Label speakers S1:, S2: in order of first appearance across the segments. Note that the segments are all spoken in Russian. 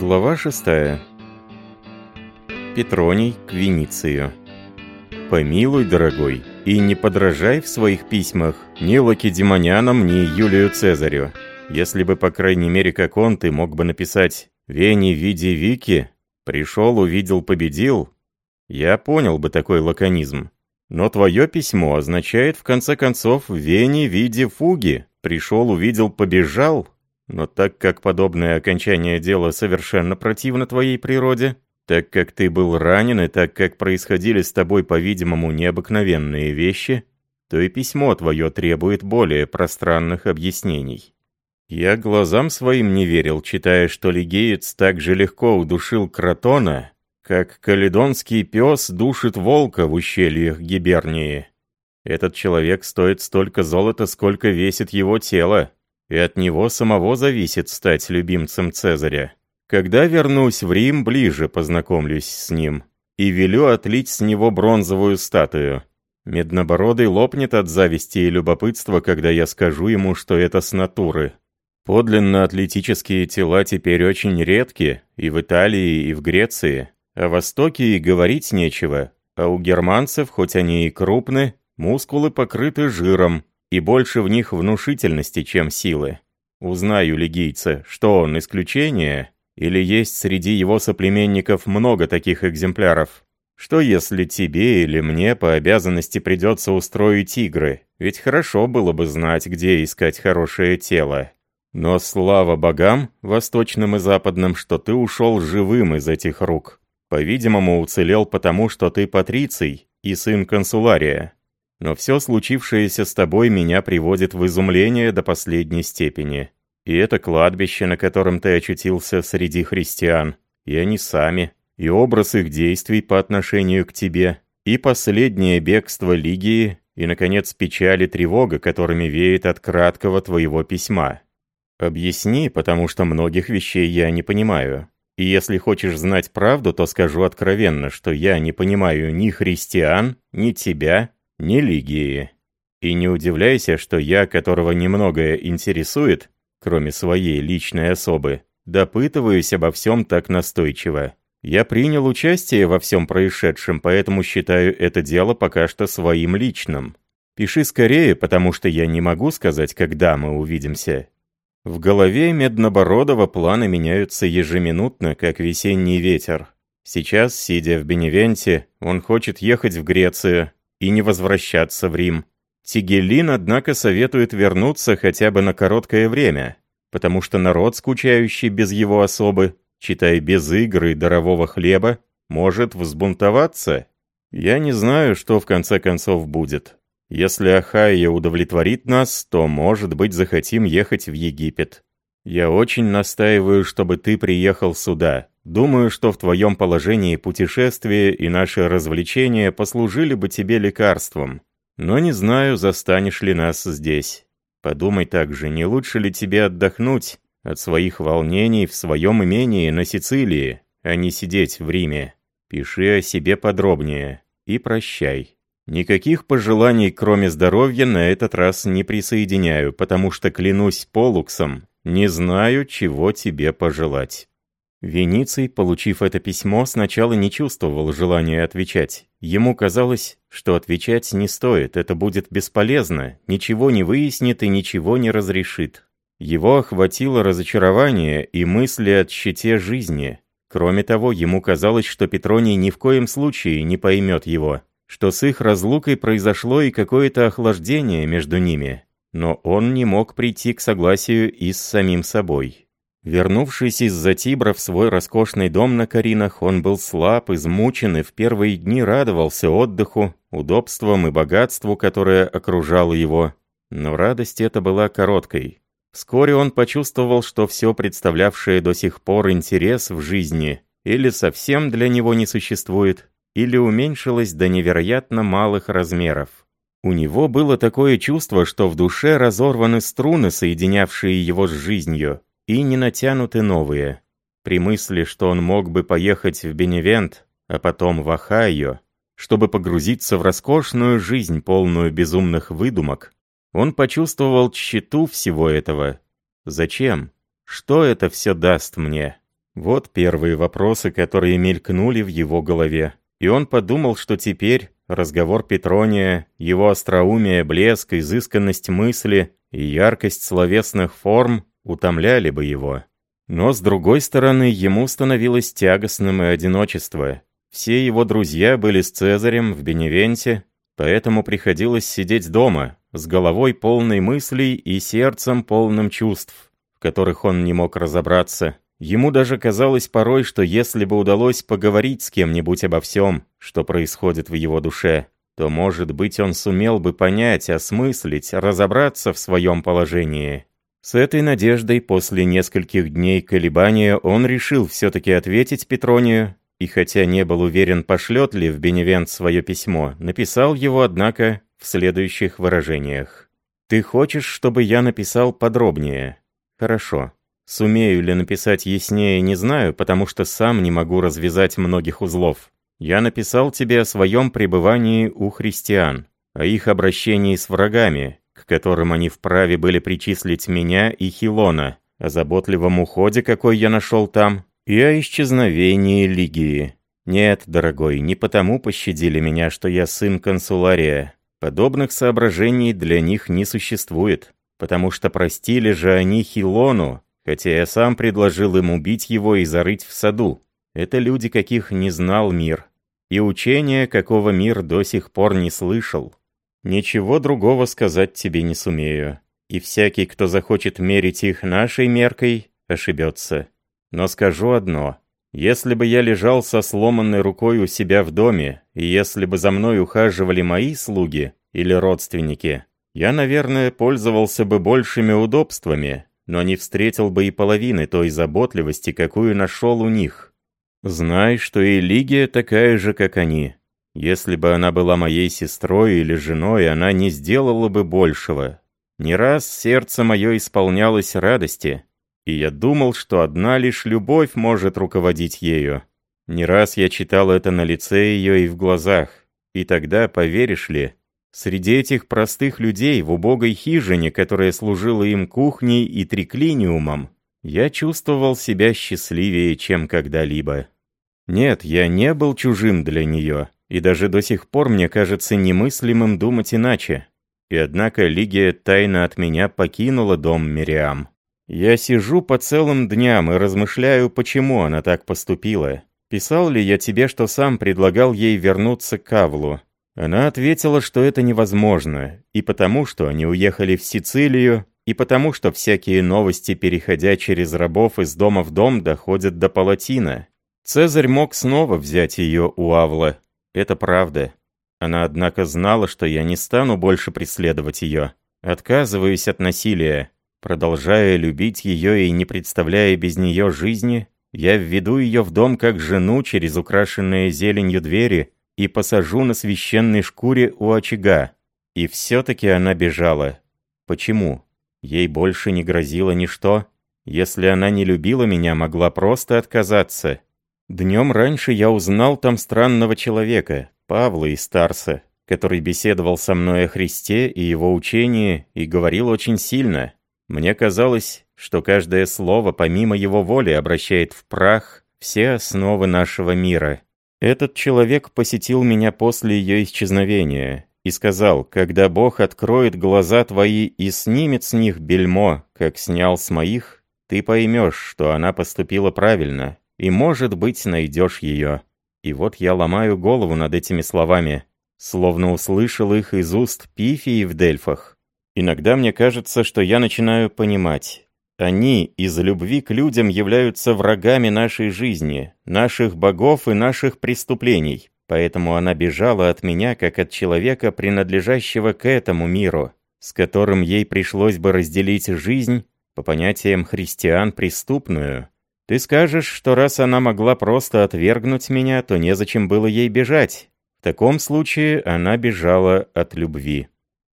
S1: Глава 6. Петроний к Веницию. «Помилуй, дорогой, и не подражай в своих письмах ни Лакедемонянам, ни Юлию Цезарю. Если бы, по крайней мере, как он, ты мог бы написать «Вени, види, Вики», «Пришел, увидел, победил», я понял бы такой лаконизм. Но твое письмо означает, в конце концов, «Вени, види, фуги», «Пришел, увидел, побежал», но так как подобное окончание дела совершенно противно твоей природе, так как ты был ранен и так как происходили с тобой, по-видимому, необыкновенные вещи, то и письмо твое требует более пространных объяснений. Я глазам своим не верил, читая, что лигеец так же легко удушил кротона, как каледонский пес душит волка в ущельях Гибернии. Этот человек стоит столько золота, сколько весит его тело и от него самого зависит стать любимцем Цезаря. Когда вернусь в Рим, ближе познакомлюсь с ним и велю отлить с него бронзовую статую. Меднобородый лопнет от зависти и любопытства, когда я скажу ему, что это с натуры. Подлинно атлетические тела теперь очень редки и в Италии, и в Греции. О Востоке и говорить нечего, а у германцев, хоть они и крупны, мускулы покрыты жиром, и больше в них внушительности, чем силы. Узнаю лигийца, что он исключение, или есть среди его соплеменников много таких экземпляров. Что если тебе или мне по обязанности придется устроить игры? Ведь хорошо было бы знать, где искать хорошее тело. Но слава богам, восточным и западным, что ты ушел живым из этих рук. По-видимому, уцелел потому, что ты патриций и сын консулария. Но все случившееся с тобой меня приводит в изумление до последней степени. И это кладбище, на котором ты очутился среди христиан, и они сами, и образ их действий по отношению к тебе, и последнее бегство Лигии, и, наконец, печаль и тревога, которыми веет от краткого твоего письма. Объясни, потому что многих вещей я не понимаю. И если хочешь знать правду, то скажу откровенно, что я не понимаю ни христиан, ни тебя, не Лигии. И не удивляйся, что я, которого немногое интересует, кроме своей личной особы, допытываюсь обо всем так настойчиво. Я принял участие во всем происшедшем, поэтому считаю это дело пока что своим личным. Пиши скорее, потому что я не могу сказать, когда мы увидимся. В голове Меднобородова планы меняются ежеминутно, как весенний ветер. Сейчас, сидя в Беневенте, он хочет ехать в Грецию, и не возвращаться в Рим. Тигелин, однако, советует вернуться хотя бы на короткое время, потому что народ, скучающий без его особы, читая без игры и дарового хлеба, может взбунтоваться. Я не знаю, что в конце концов будет. Если Ахайя удовлетворит нас, то, может быть, захотим ехать в Египет. Я очень настаиваю, чтобы ты приехал сюда. Думаю, что в твоем положении путешествие и наши развлечения послужили бы тебе лекарством. Но не знаю, застанешь ли нас здесь. Подумай также, не лучше ли тебе отдохнуть от своих волнений в своем имении на Сицилии, а не сидеть в Риме. Пиши о себе подробнее и прощай. Никаких пожеланий, кроме здоровья, на этот раз не присоединяю, потому что клянусь Полуксом, не знаю, чего тебе пожелать». Вениций, получив это письмо, сначала не чувствовал желания отвечать. Ему казалось, что отвечать не стоит, это будет бесполезно, ничего не выяснит и ничего не разрешит. Его охватило разочарование и мысли о щите жизни. Кроме того, ему казалось, что Петроний ни в коем случае не поймет его, что с их разлукой произошло и какое-то охлаждение между ними, но он не мог прийти к согласию и с самим собой. Вернувшись из-за Тибра в свой роскошный дом на Каринах, он был слаб, измучен и в первые дни радовался отдыху, удобствам и богатству, которое окружало его. Но радость эта была короткой. Вскоре он почувствовал, что все представлявшее до сих пор интерес в жизни или совсем для него не существует, или уменьшилось до невероятно малых размеров. У него было такое чувство, что в душе разорваны струны, соединявшие его с жизнью, и не натянуты новые. При мысли, что он мог бы поехать в Беневент, а потом в Ohio, чтобы погрузиться в роскошную жизнь, полную безумных выдумок, он почувствовал тщету всего этого. Зачем? Что это все даст мне? Вот первые вопросы, которые мелькнули в его голове. И он подумал, что теперь разговор Петрония, его остроумие, блеск, изысканность мысли и яркость словесных форм утомляли бы его. Но, с другой стороны, ему становилось тягостным и одиночество. Все его друзья были с Цезарем в Беневенте, поэтому приходилось сидеть дома, с головой полной мыслей и сердцем полным чувств, в которых он не мог разобраться. Ему даже казалось порой, что если бы удалось поговорить с кем-нибудь обо всем, что происходит в его душе, то, может быть, он сумел бы понять, осмыслить, разобраться в своем положении. С этой надеждой после нескольких дней колебания он решил все-таки ответить Петронию, и хотя не был уверен, пошлет ли в Беневент свое письмо, написал его, однако, в следующих выражениях. «Ты хочешь, чтобы я написал подробнее?» «Хорошо. Сумею ли написать яснее, не знаю, потому что сам не могу развязать многих узлов. Я написал тебе о своем пребывании у христиан, о их обращении с врагами, к которым они вправе были причислить меня и Хилона, о заботливом уходе, какой я нашел там, и о исчезновении Лигии. Нет, дорогой, не потому пощадили меня, что я сын консулария. Подобных соображений для них не существует, потому что простили же они Хилону, хотя я сам предложил им убить его и зарыть в саду. Это люди, каких не знал мир, и учения, какого мир до сих пор не слышал. Ничего другого сказать тебе не сумею, и всякий, кто захочет мерить их нашей меркой, ошибется. Но скажу одно. Если бы я лежал со сломанной рукой у себя в доме, и если бы за мной ухаживали мои слуги или родственники, я, наверное, пользовался бы большими удобствами, но не встретил бы и половины той заботливости, какую нашел у них. Знай, что и Лигия такая же, как они. Если бы она была моей сестрой или женой, она не сделала бы большего. Не раз сердце мое исполнялось радости, и я думал, что одна лишь любовь может руководить ею. Не раз я читал это на лице ее и в глазах, и тогда, поверишь ли, Среди этих простых людей в убогой хижине, которая служила им кухней и триклиниумом, я чувствовал себя счастливее, чем когда-либо. Нет, я не был чужим для нее, и даже до сих пор мне кажется немыслимым думать иначе. И однако Лигия тайно от меня покинула дом Мириам. Я сижу по целым дням и размышляю, почему она так поступила. Писал ли я тебе, что сам предлагал ей вернуться к Авлу? Она ответила, что это невозможно, и потому, что они уехали в Сицилию, и потому, что всякие новости, переходя через рабов из дома в дом, доходят до Палатина. Цезарь мог снова взять ее у Авла. Это правда. Она, однако, знала, что я не стану больше преследовать ее. Отказываюсь от насилия. Продолжая любить ее и не представляя без нее жизни, я введу ее в дом как жену через украшенные зеленью двери, и посажу на священной шкуре у очага. И все-таки она бежала. Почему? Ей больше не грозило ничто. Если она не любила меня, могла просто отказаться. Днем раньше я узнал там странного человека, Павла из Тарса, который беседовал со мной о Христе и его учении и говорил очень сильно. Мне казалось, что каждое слово помимо его воли обращает в прах все основы нашего мира. Этот человек посетил меня после ее исчезновения и сказал, когда Бог откроет глаза твои и снимет с них бельмо, как снял с моих, ты поймешь, что она поступила правильно, и, может быть, найдешь ее. И вот я ломаю голову над этими словами, словно услышал их из уст Пифии в Дельфах. Иногда мне кажется, что я начинаю понимать. Они из-за любви к людям являются врагами нашей жизни, наших богов и наших преступлений. Поэтому она бежала от меня, как от человека, принадлежащего к этому миру, с которым ей пришлось бы разделить жизнь, по понятиям христиан, преступную. Ты скажешь, что раз она могла просто отвергнуть меня, то незачем было ей бежать. В таком случае она бежала от любви.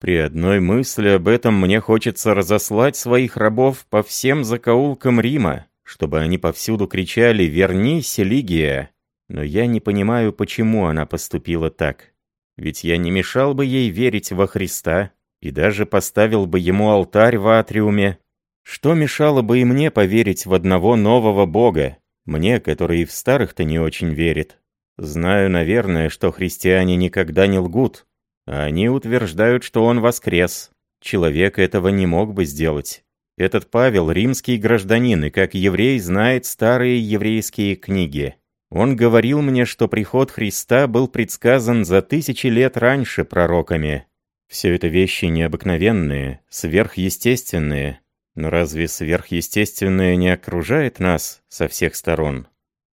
S1: При одной мысли об этом мне хочется разослать своих рабов по всем закоулкам Рима, чтобы они повсюду кричали «Вернись, Лигия!» Но я не понимаю, почему она поступила так. Ведь я не мешал бы ей верить во Христа и даже поставил бы ему алтарь в атриуме. Что мешало бы и мне поверить в одного нового Бога, мне, который и в старых-то не очень верит? Знаю, наверное, что христиане никогда не лгут, они утверждают, что он воскрес. Человек этого не мог бы сделать. Этот Павел – римский гражданин и как еврей знает старые еврейские книги. Он говорил мне, что приход Христа был предсказан за тысячи лет раньше пророками. Все это вещи необыкновенные, сверхъестественные. Но разве сверхъестественное не окружает нас со всех сторон?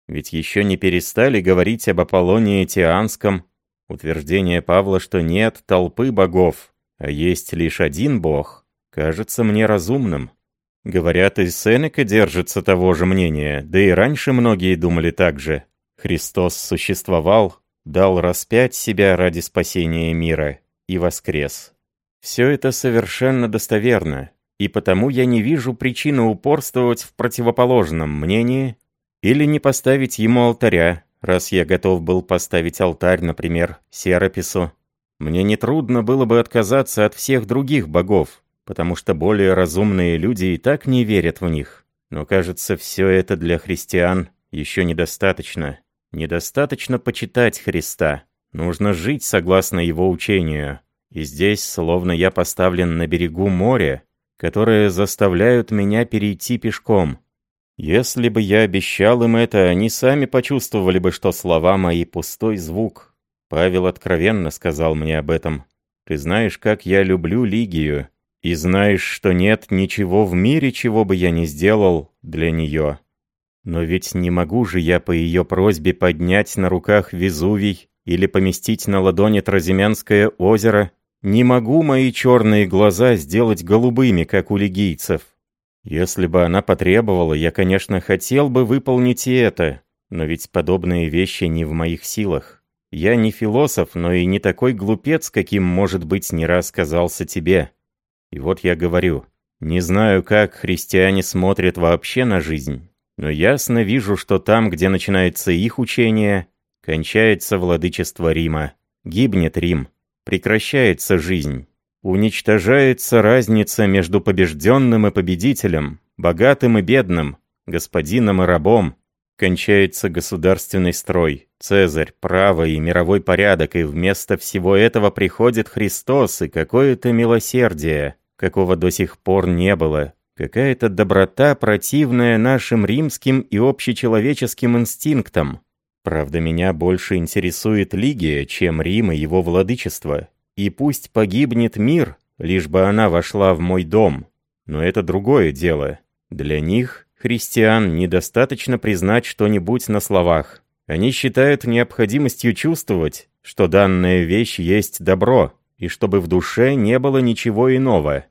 S1: Ведь еще не перестали говорить об Аполлонии Тианском, утверждение Павла, что нет толпы богов, а есть лишь один бог, кажется мне разумным. Говорят, и Сенека держится того же мнения, да и раньше многие думали так же. Христос существовал, дал распять себя ради спасения мира и воскрес. Все это совершенно достоверно, и потому я не вижу причины упорствовать в противоположном мнении или не поставить ему алтаря, раз я готов был поставить алтарь, например, Серапису. Мне нетрудно было бы отказаться от всех других богов, потому что более разумные люди и так не верят в них. Но кажется, все это для христиан еще недостаточно. Недостаточно почитать Христа. Нужно жить согласно его учению. И здесь, словно я поставлен на берегу моря, которые заставляют меня перейти пешком. Если бы я обещал им это, они сами почувствовали бы, что слова мои пустой звук. Павел откровенно сказал мне об этом. Ты знаешь, как я люблю Лигию. И знаешь, что нет ничего в мире, чего бы я не сделал для нее. Но ведь не могу же я по ее просьбе поднять на руках Везувий или поместить на ладони Тразимянское озеро. Не могу мои черные глаза сделать голубыми, как у лигийцев. Если бы она потребовала, я, конечно, хотел бы выполнить и это, но ведь подобные вещи не в моих силах. Я не философ, но и не такой глупец, каким, может быть, не раз казался тебе. И вот я говорю, не знаю, как христиане смотрят вообще на жизнь, но ясно вижу, что там, где начинается их учение, кончается владычество Рима, гибнет Рим, прекращается жизнь, уничтожается разница между побежденным и победителем, богатым и бедным, господином и рабом, кончается государственный строй, Цезарь, право и мировой порядок, и вместо всего этого приходит Христос и какое-то милосердие, какого до сих пор не было, какая-то доброта, противная нашим римским и общечеловеческим инстинктам. Правда, меня больше интересует Лигия, чем Рим и его владычество. И пусть погибнет мир, лишь бы она вошла в мой дом. Но это другое дело. Для них Христиан недостаточно признать что-нибудь на словах. Они считают необходимостью чувствовать, что данная вещь есть добро, и чтобы в душе не было ничего иного.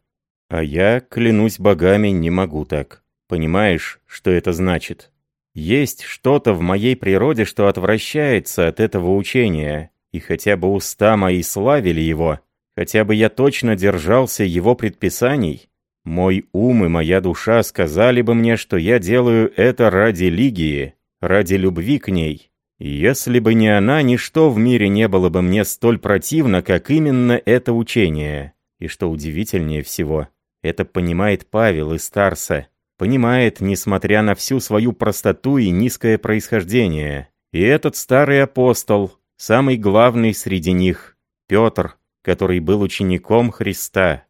S1: А я, клянусь богами, не могу так. Понимаешь, что это значит? Есть что-то в моей природе, что отвращается от этого учения, и хотя бы уста мои славили его, хотя бы я точно держался его предписаний, мой ум и моя душа сказали бы мне, что я делаю это ради Лигии, ради любви к ней. Если бы не она, ничто в мире не было бы мне столь противно, как именно это учение. И что удивительнее всего, это понимает Павел из Тарса. Понимает, несмотря на всю свою простоту и низкое происхождение. И этот старый апостол, самый главный среди них, Петр, который был учеником Христа,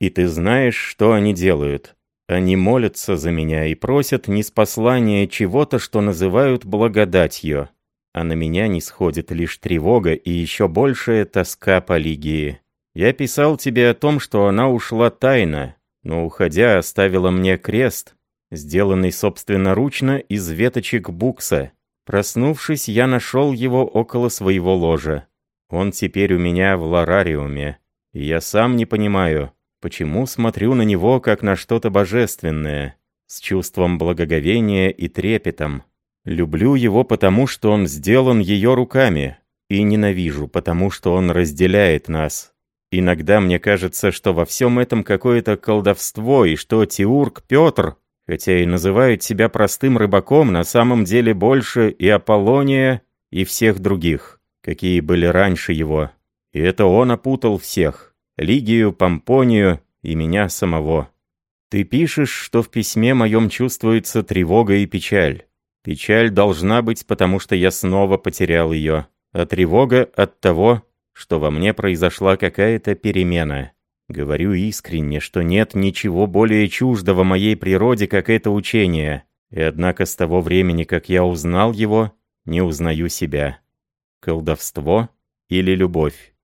S1: и ты знаешь, что они делают. Они молятся за меня и просят не спаслания чего-то, что называют благодатью. А на меня не сходит лишь тревога и еще большая тоска по Лигии. Я писал тебе о том, что она ушла тайно, но, уходя, оставила мне крест, сделанный собственноручно из веточек букса. Проснувшись, я нашел его около своего ложа. Он теперь у меня в ларариуме. И я сам не понимаю, Почему смотрю на него как на что-то божественное, с чувством благоговения и трепетом? Люблю его потому, что он сделан ее руками, и ненавижу, потому что он разделяет нас. Иногда мне кажется, что во всем этом какое-то колдовство, и что Теург Петр, хотя и называет себя простым рыбаком, на самом деле больше и Аполлония, и всех других, какие были раньше его. И это он опутал всех, Лигию, Помпонию и меня самого. Ты пишешь, что в письме моем чувствуется тревога и печаль. Печаль должна быть, потому что я снова потерял ее, а тревога от того, что во мне произошла какая-то перемена. Говорю искренне, что нет ничего более чуждого моей природе, как это учение, и однако с того времени, как я узнал его, не узнаю себя. Колдовство или любовь?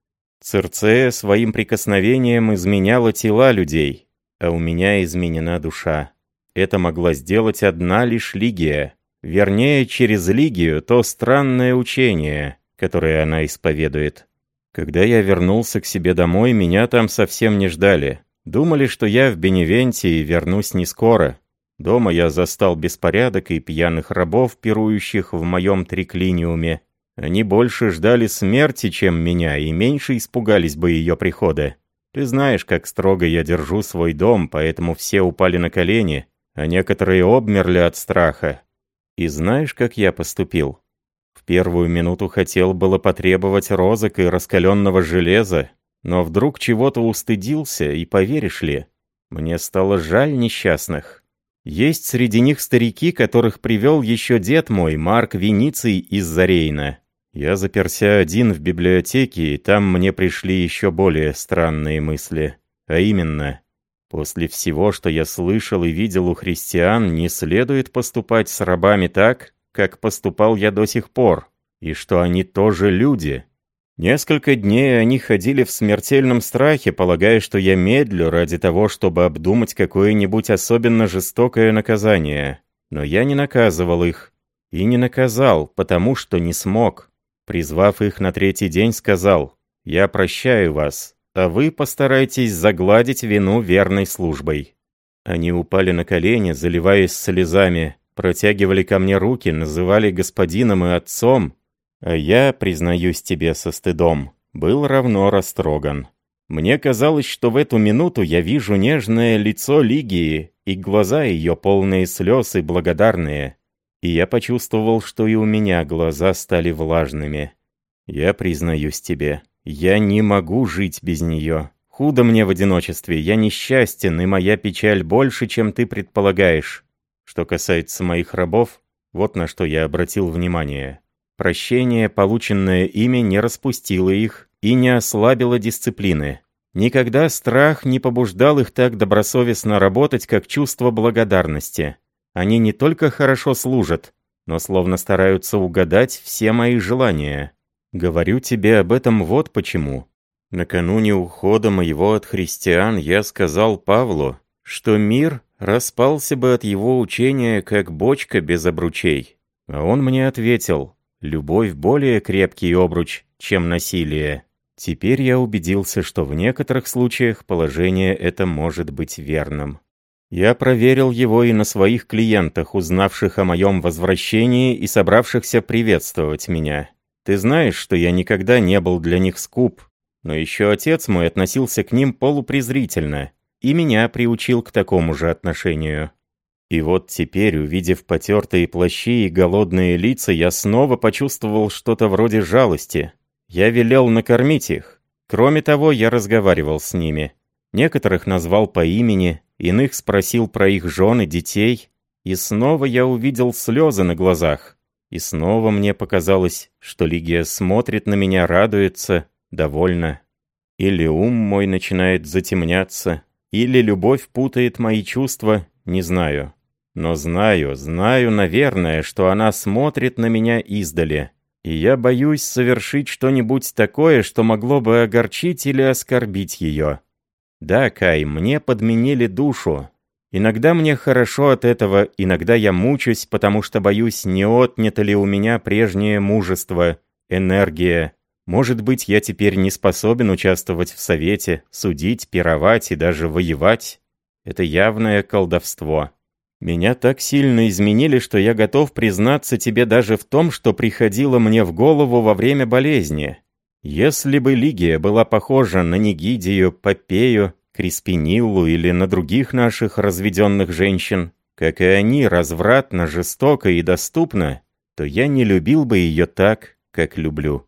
S1: Церцея своим прикосновением изменяла тела людей, а у меня изменена душа. Это могла сделать одна лишь Лигия. Вернее, через Лигию то странное учение, которое она исповедует. Когда я вернулся к себе домой, меня там совсем не ждали. Думали, что я в Беневенте и вернусь не скоро. Дома я застал беспорядок и пьяных рабов, пирующих в моем триклиниуме. Они больше ждали смерти, чем меня, и меньше испугались бы ее прихода. Ты знаешь, как строго я держу свой дом, поэтому все упали на колени, а некоторые обмерли от страха. И знаешь, как я поступил? В первую минуту хотел было потребовать розок и раскаленного железа, но вдруг чего-то устыдился, и поверишь ли, мне стало жаль несчастных. Есть среди них старики, которых привел еще дед мой, Марк Вениций из Зарейна. Я заперся один в библиотеке, и там мне пришли еще более странные мысли. А именно, после всего, что я слышал и видел у христиан, не следует поступать с рабами так, как поступал я до сих пор, и что они тоже люди. Несколько дней они ходили в смертельном страхе, полагая, что я медлю ради того, чтобы обдумать какое-нибудь особенно жестокое наказание. Но я не наказывал их. И не наказал, потому что не смог. Призвав их на третий день, сказал, «Я прощаю вас, а вы постарайтесь загладить вину верной службой». Они упали на колени, заливаясь слезами, протягивали ко мне руки, называли господином и отцом, а я, признаюсь тебе со стыдом, был равно растроган. Мне казалось, что в эту минуту я вижу нежное лицо Лигии и глаза ее полные слез и благодарные. И я почувствовал, что и у меня глаза стали влажными. Я признаюсь тебе, я не могу жить без нее. Худо мне в одиночестве, я несчастен, и моя печаль больше, чем ты предполагаешь. Что касается моих рабов, вот на что я обратил внимание. Прощение, полученное ими, не распустило их и не ослабило дисциплины. Никогда страх не побуждал их так добросовестно работать, как чувство благодарности. Они не только хорошо служат, но словно стараются угадать все мои желания. Говорю тебе об этом вот почему. Накануне ухода моего от христиан я сказал Павлу, что мир распался бы от его учения, как бочка без обручей. А он мне ответил, любовь более крепкий обруч, чем насилие. Теперь я убедился, что в некоторых случаях положение это может быть верным. Я проверил его и на своих клиентах, узнавших о моем возвращении и собравшихся приветствовать меня. Ты знаешь, что я никогда не был для них скуп, но еще отец мой относился к ним полупрезрительно и меня приучил к такому же отношению. И вот теперь, увидев потертые плащи и голодные лица, я снова почувствовал что-то вроде жалости. Я велел накормить их. Кроме того, я разговаривал с ними. Некоторых назвал по имени, иных спросил про их жен и детей. И снова я увидел слезы на глазах. И снова мне показалось, что Лигия смотрит на меня, радуется, довольна. Или ум мой начинает затемняться, или любовь путает мои чувства, не знаю. Но знаю, знаю, наверное, что она смотрит на меня издали. И я боюсь совершить что-нибудь такое, что могло бы огорчить или оскорбить ее. Да, Кай, мне подменили душу. Иногда мне хорошо от этого, иногда я мучусь, потому что боюсь, не отнято ли у меня прежнее мужество, энергия, может быть, я теперь не способен участвовать в совете, судить, пировать и даже воевать? Это явное колдовство. Меня так сильно изменили, что я готов признаться тебе даже в том, что приходило мне в голову во время болезни. Если бы Лигия была похожа на Нигидию, Попею, Криспиниллу или на других наших разведенных женщин, как и они развратно, жестоко и доступно, то я не любил бы ее так, как люблю.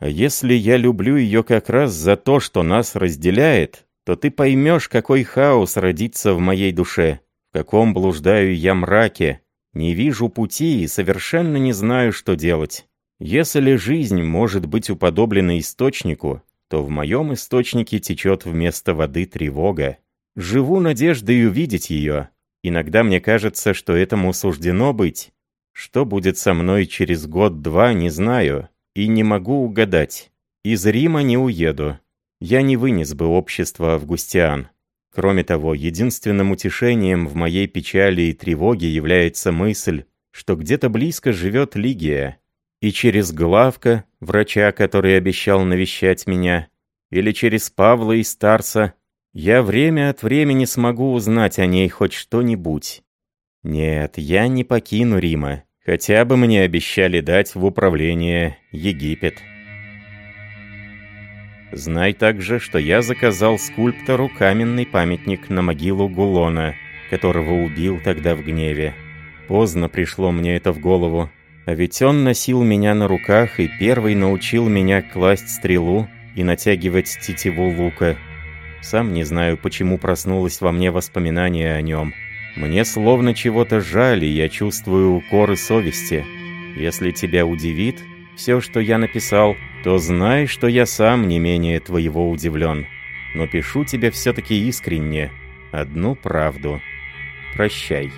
S1: Если я люблю ее как раз за то, что нас разделяет, то ты поймешь, какой хаос родится в моей душе, в каком блуждаю я мраке, не вижу пути и совершенно не знаю, что делать. Если жизнь может быть уподоблена источнику, то в моем источнике течет вместо воды тревога. Живу надеждой увидеть ее. Иногда мне кажется, что этому суждено быть. Что будет со мной через год-два, не знаю, и не могу угадать. Из Рима не уеду. Я не вынес бы общества августиан. Кроме того, единственным утешением в моей печали и тревоге является мысль, что где-то близко живет Лигия, и через Главка, врача, который обещал навещать меня, или через Павла и Старса, я время от времени смогу узнать о ней хоть что-нибудь. Нет, я не покину Рима, хотя бы мне обещали дать в управление Египет. Знай также, что я заказал скульптору каменный памятник на могилу Гулона, которого убил тогда в гневе. Поздно пришло мне это в голову, а ведь он носил меня на руках и первый научил меня класть стрелу и натягивать тетиву лука. Сам не знаю, почему проснулось во мне воспоминание о нем. Мне словно чего-то жаль, и я чувствую укоры совести. Если тебя удивит все, что я написал, то знай, что я сам не менее твоего удивлен. Но пишу тебе все-таки искренне. Одну правду. Прощай.